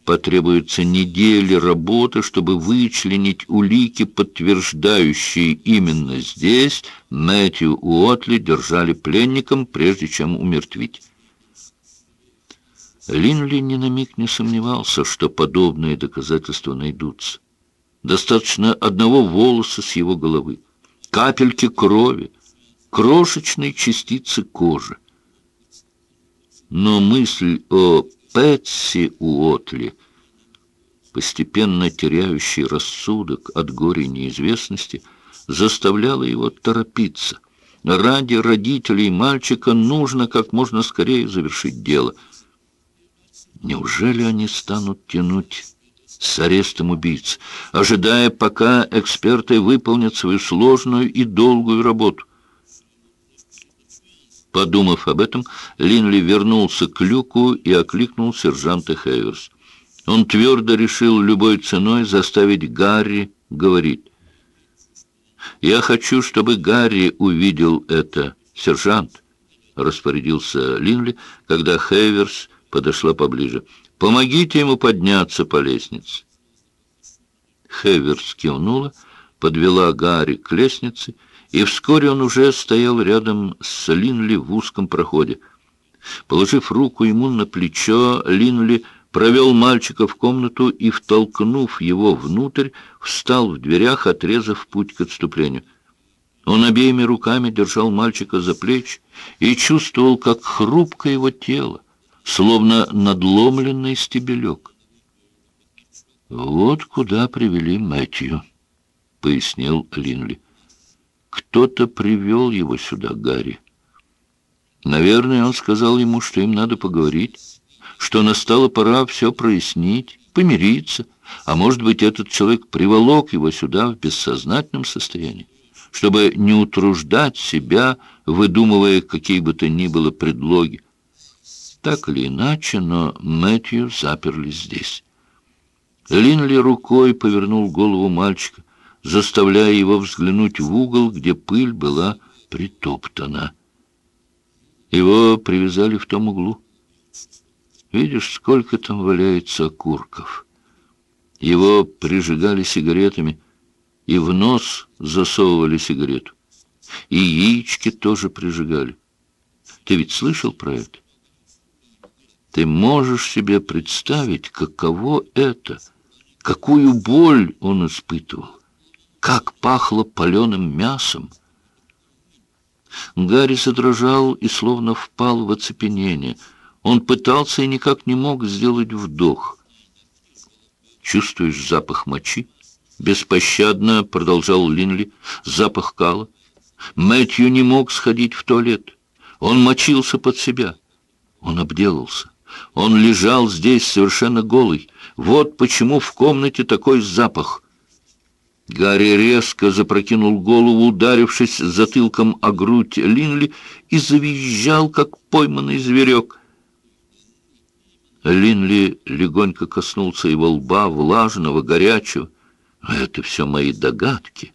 потребуется недели работы, чтобы вычленить улики, подтверждающие именно здесь Мэтью Уотли держали пленником, прежде чем умертвить. Линли ни на миг не сомневался, что подобные доказательства найдутся. Достаточно одного волоса с его головы капельки крови, крошечной частицы кожи. Но мысль о Пэтси Уотли, постепенно теряющий рассудок от горя неизвестности, заставляла его торопиться. Ради родителей мальчика нужно как можно скорее завершить дело. Неужели они станут тянуть с арестом убийц, ожидая, пока эксперты выполнят свою сложную и долгую работу. Подумав об этом, Линли вернулся к люку и окликнул сержанта Хейверс. Он твердо решил любой ценой заставить Гарри говорить. «Я хочу, чтобы Гарри увидел это, сержант», — распорядился Линли, когда Хейверс подошла поближе. Помогите ему подняться по лестнице. Хеверс кивнула, подвела Гарри к лестнице, и вскоре он уже стоял рядом с Линли в узком проходе. Положив руку ему на плечо, Линли провел мальчика в комнату и, втолкнув его внутрь, встал в дверях, отрезав путь к отступлению. Он обеими руками держал мальчика за плечи и чувствовал, как хрупко его тело словно надломленный стебелек. «Вот куда привели Мэтью», — пояснил Линли. «Кто-то привел его сюда, Гарри. Наверное, он сказал ему, что им надо поговорить, что настала пора все прояснить, помириться, а может быть, этот человек приволок его сюда в бессознательном состоянии, чтобы не утруждать себя, выдумывая какие бы то ни было предлоги. Так или иначе, но Мэтью заперли здесь. Линли рукой повернул голову мальчика, заставляя его взглянуть в угол, где пыль была притоптана. Его привязали в том углу. Видишь, сколько там валяется окурков. Его прижигали сигаретами и в нос засовывали сигарету. И яички тоже прижигали. Ты ведь слышал про это? Ты можешь себе представить, каково это, какую боль он испытывал, как пахло паленым мясом. Гарри задрожал и словно впал в оцепенение. Он пытался и никак не мог сделать вдох. «Чувствуешь запах мочи?» Беспощадно продолжал Линли. «Запах кала. Мэтью не мог сходить в туалет. Он мочился под себя. Он обделался. Он лежал здесь совершенно голый. Вот почему в комнате такой запах. Гарри резко запрокинул голову, ударившись затылком о грудь Линли, и завизжал, как пойманный зверек. Линли легонько коснулся его лба, влажного, горячего. Это все мои догадки.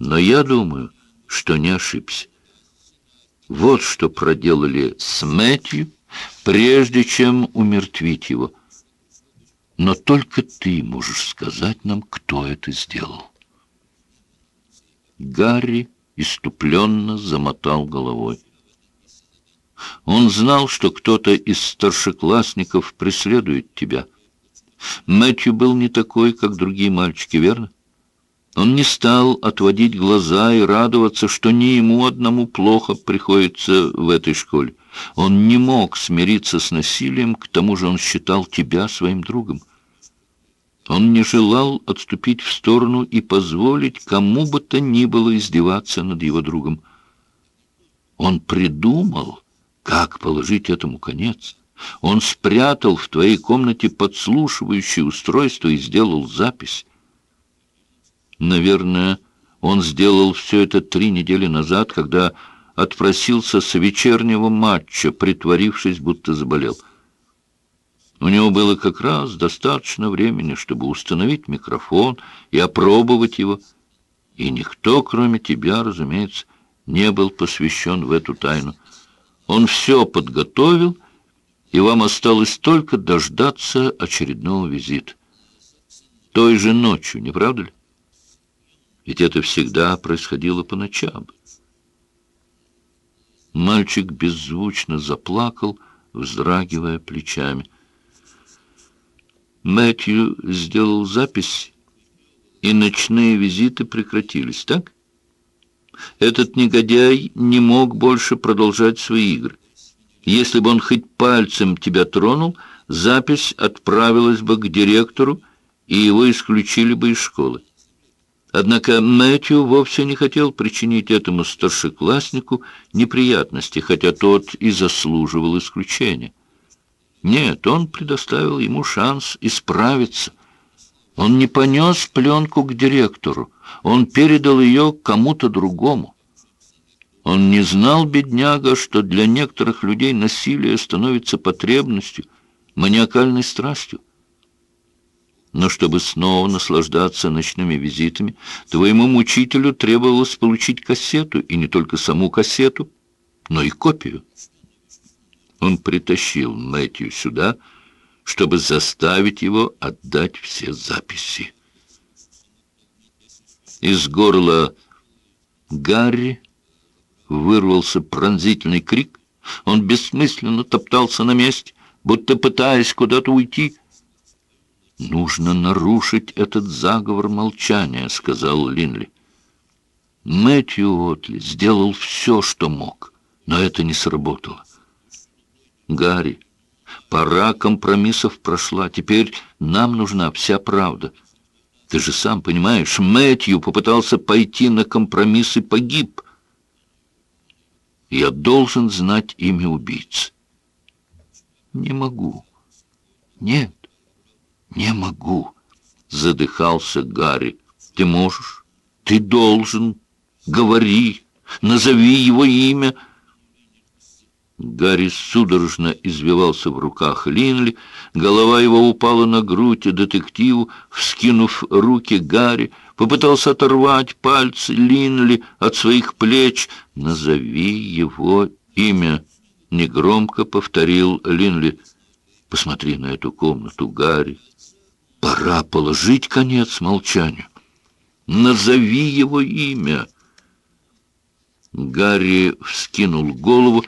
Но я думаю, что не ошибся. Вот что проделали с Мэтью, прежде чем умертвить его. Но только ты можешь сказать нам, кто это сделал. Гарри иступленно замотал головой. Он знал, что кто-то из старшеклассников преследует тебя. Мэтью был не такой, как другие мальчики, верно? Он не стал отводить глаза и радоваться, что не ему одному плохо приходится в этой школе. Он не мог смириться с насилием, к тому же он считал тебя своим другом. Он не желал отступить в сторону и позволить кому бы то ни было издеваться над его другом. Он придумал, как положить этому конец. Он спрятал в твоей комнате подслушивающее устройство и сделал запись. Наверное, он сделал все это три недели назад, когда отпросился с вечернего матча, притворившись, будто заболел. У него было как раз достаточно времени, чтобы установить микрофон и опробовать его, и никто, кроме тебя, разумеется, не был посвящен в эту тайну. Он все подготовил, и вам осталось только дождаться очередного визита. Той же ночью, не правда ли? Ведь это всегда происходило по ночам. Мальчик беззвучно заплакал, вздрагивая плечами. Мэтью сделал запись, и ночные визиты прекратились, так? Этот негодяй не мог больше продолжать свои игры. Если бы он хоть пальцем тебя тронул, запись отправилась бы к директору, и его исключили бы из школы. Однако Мэтью вовсе не хотел причинить этому старшекласснику неприятности, хотя тот и заслуживал исключения. Нет, он предоставил ему шанс исправиться. Он не понес пленку к директору, он передал ее кому-то другому. Он не знал, бедняга, что для некоторых людей насилие становится потребностью, маниакальной страстью. Но чтобы снова наслаждаться ночными визитами, твоему мучителю требовалось получить кассету, и не только саму кассету, но и копию. Он притащил Мэтью сюда, чтобы заставить его отдать все записи. Из горла Гарри вырвался пронзительный крик. Он бессмысленно топтался на месте, будто пытаясь куда-то уйти, «Нужно нарушить этот заговор молчания», — сказал Линли. Мэтью Отли сделал все, что мог, но это не сработало. «Гарри, пора компромиссов прошла, теперь нам нужна вся правда. Ты же сам понимаешь, Мэтью попытался пойти на компромисс и погиб. Я должен знать имя убийцы». «Не могу. Нет». «Не могу», — задыхался Гарри. «Ты можешь? Ты должен. Говори, назови его имя». Гарри судорожно извивался в руках Линли, голова его упала на грудь детективу, вскинув руки Гарри, попытался оторвать пальцы Линли от своих плеч. «Назови его имя», — негромко повторил Линли. «Посмотри на эту комнату, Гарри. Пора положить конец молчанию. Назови его имя. Гарри вскинул голову.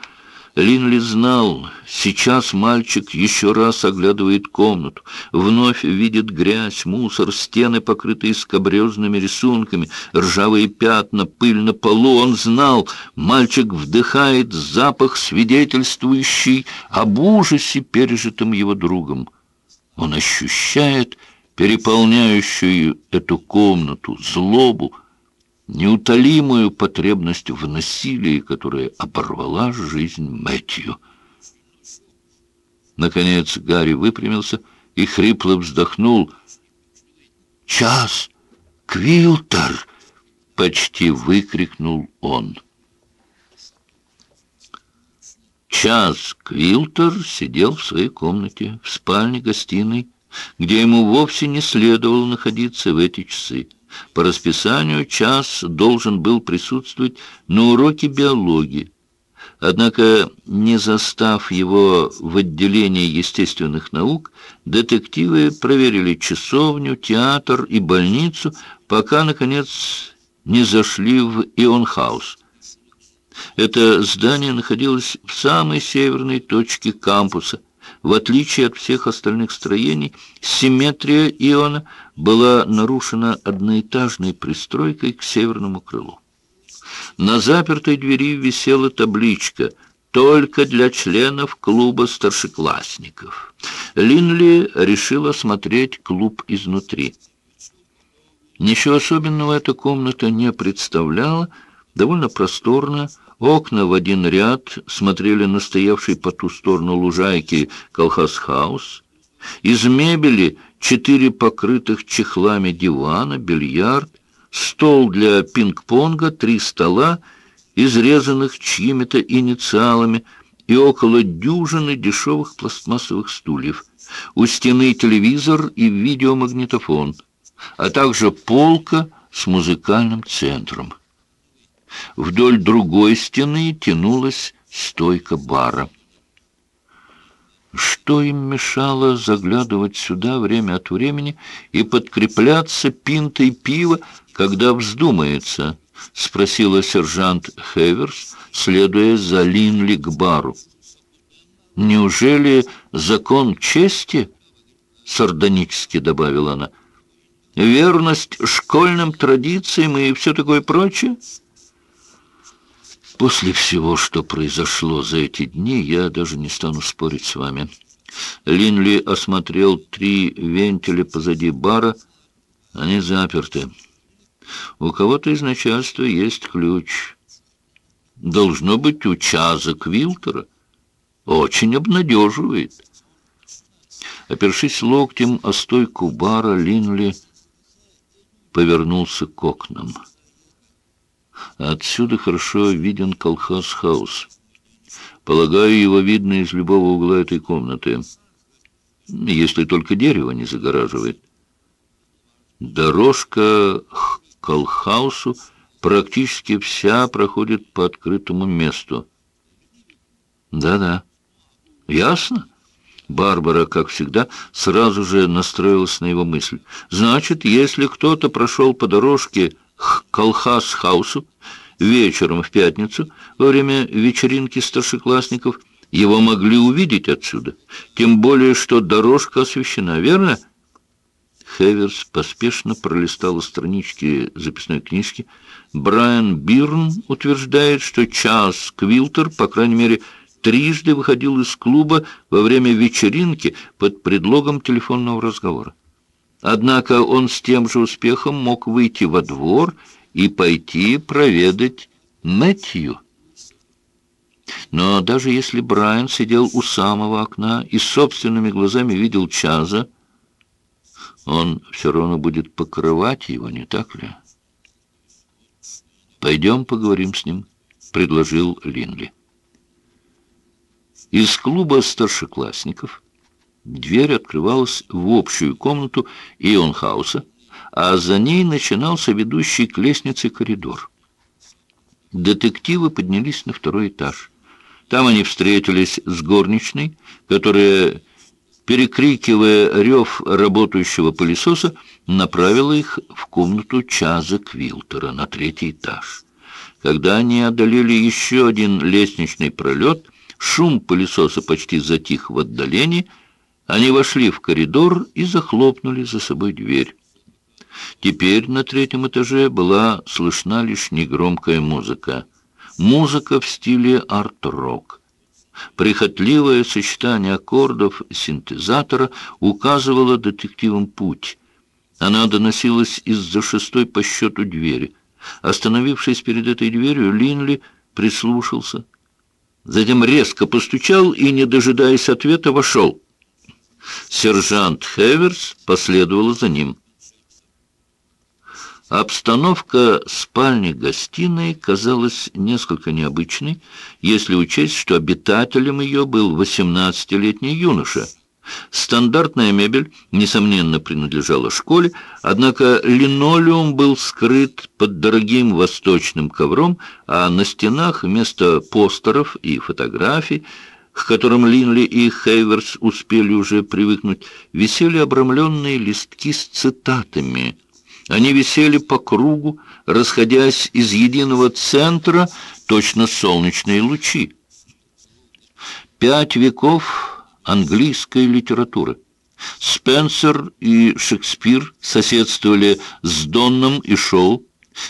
Линли знал, сейчас мальчик еще раз оглядывает комнату, вновь видит грязь, мусор, стены, покрытые скобрезными рисунками, ржавые пятна, пыль на полу. Он знал, мальчик вдыхает запах, свидетельствующий об ужасе, пережитом его другом. Он ощущает переполняющую эту комнату злобу, неутолимую потребность в насилии, которая оборвала жизнь Мэтью. Наконец Гарри выпрямился и хрипло вздохнул. «Час! Квилтер!» — почти выкрикнул он. Час Квилтер сидел в своей комнате, в спальне-гостиной, где ему вовсе не следовало находиться в эти часы. По расписанию час должен был присутствовать на уроке биологии. Однако, не застав его в отделении естественных наук, детективы проверили часовню, театр и больницу, пока, наконец, не зашли в Ионхаус. Это здание находилось в самой северной точке кампуса. В отличие от всех остальных строений, симметрия Иона была нарушена одноэтажной пристройкой к северному крылу. На запертой двери висела табличка «Только для членов клуба старшеклассников». Линли решил осмотреть клуб изнутри. Ничего особенного эта комната не представляла, довольно просторная, окна в один ряд смотрели на стоявший по ту сторону лужайки колхозхаус. Из мебели четыре покрытых чехлами дивана, бильярд, стол для пинг-понга, три стола, изрезанных чьими-то инициалами, и около дюжины дешевых пластмассовых стульев. У стены телевизор и видеомагнитофон, а также полка с музыкальным центром. Вдоль другой стены тянулась стойка бара. Что им мешало заглядывать сюда время от времени и подкрепляться пинтой пива, когда вздумается? — спросила сержант Хеверс, следуя за Линли к бару. «Неужели закон чести?» — сардонически добавила она. «Верность школьным традициям и все такое прочее?» После всего, что произошло за эти дни, я даже не стану спорить с вами. Линли осмотрел три вентиля позади бара. Они заперты. У кого-то из начальства есть ключ. Должно быть у Чаза Квилтера. Очень обнадеживает. Опершись локтем о стойку бара, Линли повернулся к окнам. Отсюда хорошо виден колхоз-хаус. Полагаю, его видно из любого угла этой комнаты, если только дерево не загораживает. Дорожка к колхаусу практически вся проходит по открытому месту. Да-да, ясно. Барбара, как всегда, сразу же настроилась на его мысль. Значит, если кто-то прошел по дорожке к колхаз-хаусу вечером в пятницу во время вечеринки старшеклассников, его могли увидеть отсюда. Тем более, что дорожка освещена, верно? Хеверс поспешно пролистал странички записной книжки. Брайан Бирн утверждает, что Час Квилтер, по крайней мере, трижды выходил из клуба во время вечеринки под предлогом телефонного разговора. Однако он с тем же успехом мог выйти во двор и пойти проведать Мэтью. Но даже если Брайан сидел у самого окна и собственными глазами видел Чаза, он все равно будет покрывать его, не так ли? «Пойдем поговорим с ним», — предложил Линли. Из клуба старшеклассников Дверь открывалась в общую комнату Ионхауса, а за ней начинался ведущий к лестнице коридор. Детективы поднялись на второй этаж. Там они встретились с горничной, которая, перекрикивая рев работающего пылесоса, направила их в комнату Чаза Квилтера на третий этаж. Когда они одолели еще один лестничный пролет, шум пылесоса почти затих в отдалении — они вошли в коридор и захлопнули за собой дверь. Теперь на третьем этаже была слышна лишь негромкая музыка. Музыка в стиле арт-рок. Прихотливое сочетание аккордов синтезатора указывало детективам путь. Она доносилась из-за шестой по счету двери. Остановившись перед этой дверью, Линли прислушался. Затем резко постучал и, не дожидаясь ответа, вошел. Сержант Хеверс последовала за ним. Обстановка спальни-гостиной казалась несколько необычной, если учесть, что обитателем ее был 18-летний юноша. Стандартная мебель, несомненно, принадлежала школе, однако линолеум был скрыт под дорогим восточным ковром, а на стенах вместо постеров и фотографий к которым Линли и Хейверс успели уже привыкнуть, висели обрамленные листки с цитатами. Они висели по кругу, расходясь из единого центра, точно солнечные лучи. Пять веков английской литературы. Спенсер и Шекспир соседствовали с Донном и Шоу.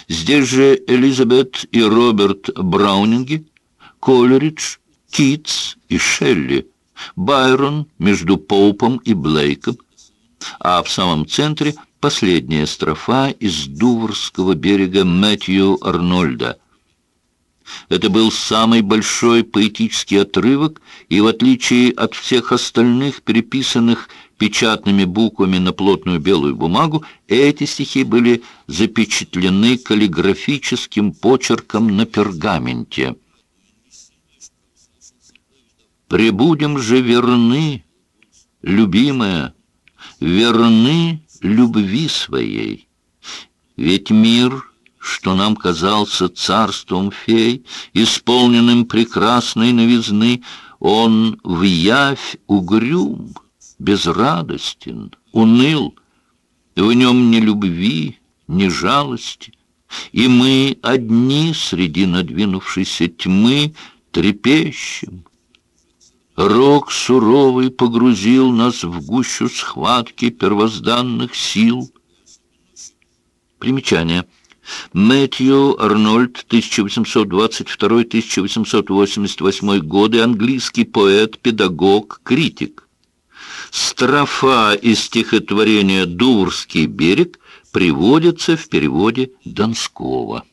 Здесь же Элизабет и Роберт Браунинги, Колеридж, Китс и Шелли, Байрон между Поупом и Блейком, а в самом центре последняя строфа из Дуврского берега Мэтью Арнольда. Это был самый большой поэтический отрывок, и в отличие от всех остальных, переписанных печатными буквами на плотную белую бумагу, эти стихи были запечатлены каллиграфическим почерком на пергаменте. «Пребудем же верны, любимая, верны любви своей, ведь мир — что нам казался царством фей, исполненным прекрасной новизны, он в явь угрюм, безрадостен, уныл, в нем ни любви, ни жалости, и мы одни среди надвинувшейся тьмы трепещем. Рок суровый погрузил нас в гущу схватки первозданных сил. Примечание — Мэтью Арнольд, 1822-1888 годы, английский поэт, педагог, критик. Строфа из стихотворения «Дурский берег» приводится в переводе Донского.